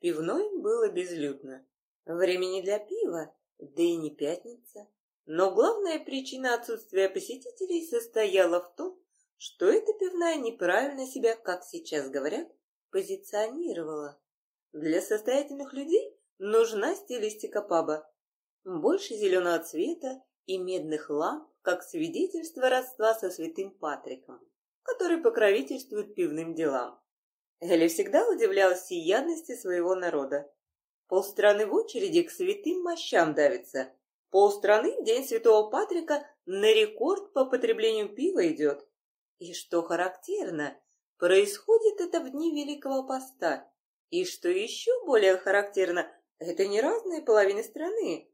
Пивной было безлюдно. Времени для пива, да и не пятница. Но главная причина отсутствия посетителей состояла в том, что эта пивная неправильно себя, как сейчас говорят, позиционировала. Для состоятельных людей нужна стилистика паба. Больше зеленого цвета и медных ламп, как свидетельство родства со святым Патриком, который покровительствует пивным делам. Эля всегда удивлялась всеядности своего народа. Полстраны в очереди к святым мощам давится. Полстраны в день святого Патрика на рекорд по потреблению пива идет. И что характерно, происходит это в дни Великого Поста. И что еще более характерно, это не разные половины страны.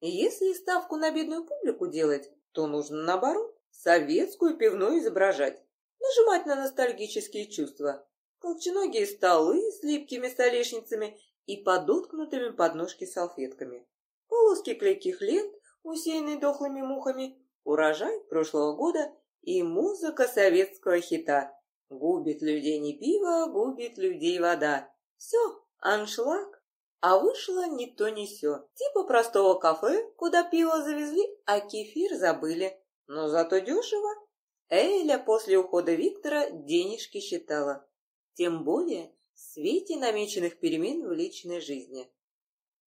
Если ставку на бедную публику делать, то нужно наоборот, советскую пивную изображать, нажимать на ностальгические чувства. Колченогие столы с липкими столешницами и подоткнутыми подножки салфетками. Полоски клейких лент, усеянные дохлыми мухами, урожай прошлого года и музыка советского хита. Губит людей не пиво, а губит людей вода. Все, аншлаг. А вышло ни то ни сё. Типа простого кафе, куда пиво завезли, а кефир забыли. Но зато дешево. Эля после ухода Виктора денежки считала. Тем более в свете намеченных перемен в личной жизни.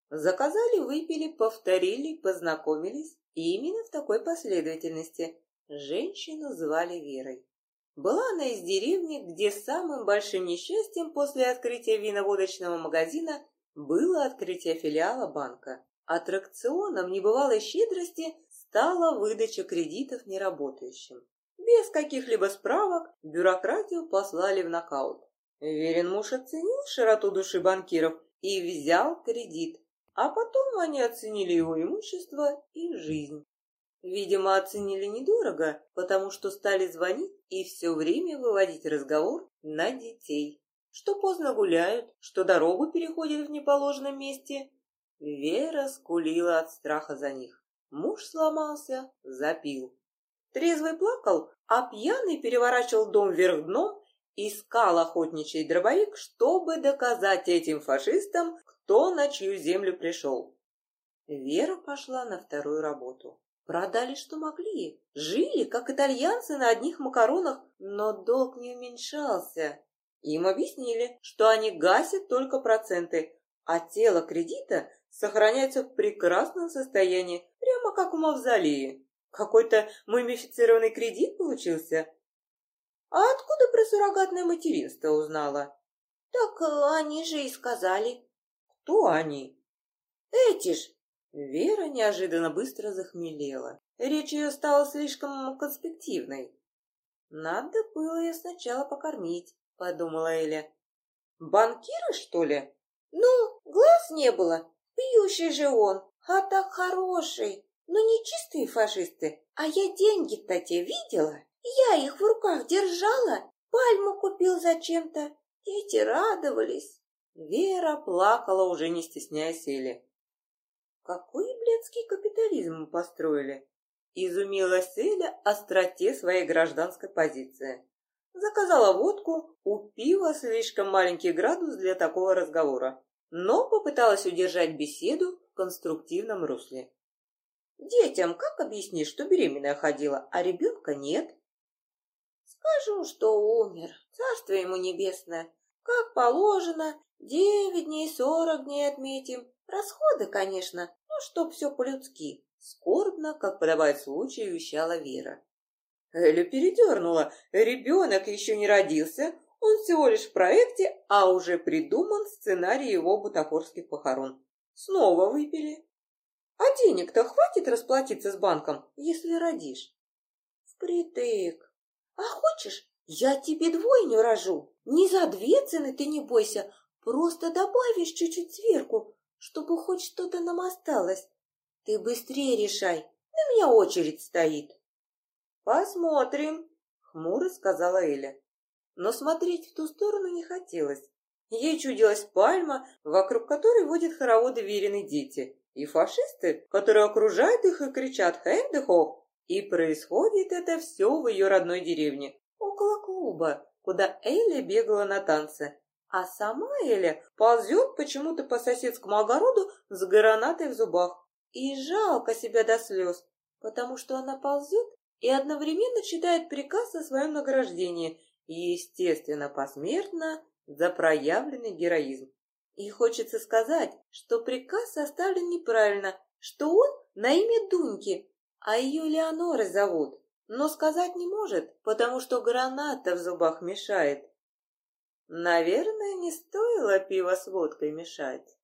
Заказали, выпили, повторили, познакомились. И именно в такой последовательности. Женщину звали Верой. Была она из деревни, где самым большим несчастьем после открытия виноводочного магазина было открытие филиала банка. Аттракционом небывалой щедрости стала выдача кредитов неработающим. Без каких-либо справок бюрократию послали в нокаут. Верен муж оценил широту души банкиров и взял кредит, а потом они оценили его имущество и жизнь. Видимо, оценили недорого, потому что стали звонить и все время выводить разговор на детей. Что поздно гуляют, что дорогу переходят в неположенном месте. Вера скулила от страха за них. Муж сломался, запил. Трезвый плакал, а пьяный переворачивал дом вверх дном, искал охотничий дробовик, чтобы доказать этим фашистам, кто на чью землю пришел. Вера пошла на вторую работу. Продали, что могли. Жили, как итальянцы, на одних макаронах, но долг не уменьшался. Им объяснили, что они гасят только проценты, а тело кредита сохраняется в прекрасном состоянии, прямо как в мавзолее. Какой-то мумифицированный кредит получился. А откуда про суррогатное материнство узнала? Так они же и сказали. Кто они? Эти ж, Вера неожиданно быстро захмелела. Речь ее стала слишком конспективной. «Надо было ее сначала покормить», — подумала Эля. «Банкира, что ли?» «Ну, глаз не было. Пьющий же он, а так хороший. Ну, не чистые фашисты, а я деньги-то те видела. Я их в руках держала, пальму купил зачем-то. Дети радовались». Вера плакала, уже не стесняясь Эли. Какой блядский капитализм мы построили? Изумилась Эля остроте своей гражданской позиции. Заказала водку, у пива слишком маленький градус для такого разговора, но попыталась удержать беседу в конструктивном русле. Детям как объяснишь, что беременная ходила, а ребенка нет? Скажу, что умер, царство ему небесное. Как положено, девять дней, сорок дней отметим. Расходы, конечно, чтоб все по-людски. Скорбно, как подобает случаю, вещала Вера. Элю передернула. Ребенок еще не родился, он всего лишь в проекте, а уже придуман сценарий его бутафорских похорон. Снова выпили. А денег-то хватит расплатиться с банком, если родишь? Впритык. А хочешь, я тебе двойню рожу? Не за две цены ты не бойся, просто добавишь чуть-чуть сверху, чтобы хоть что-то нам осталось. Ты быстрее решай, на меня очередь стоит. Посмотрим, хмуро сказала Эля. Но смотреть в ту сторону не хотелось. Ей чудилась пальма, вокруг которой водят хороводы веренные дети, и фашисты, которые окружают их и кричат «Хэндехох!» И происходит это все в ее родной деревне, около клуба, куда Эля бегала на танцы. А сама Эля ползет почему-то по соседскому огороду с гранатой в зубах. И жалко себя до слез, потому что она ползет и одновременно читает приказ о своем награждении, естественно, посмертно за проявленный героизм. И хочется сказать, что приказ составлен неправильно, что он на имя Дуньки, а ее Леонорой зовут, но сказать не может, потому что граната в зубах мешает. Наверное, не стоило пиво с водкой мешать.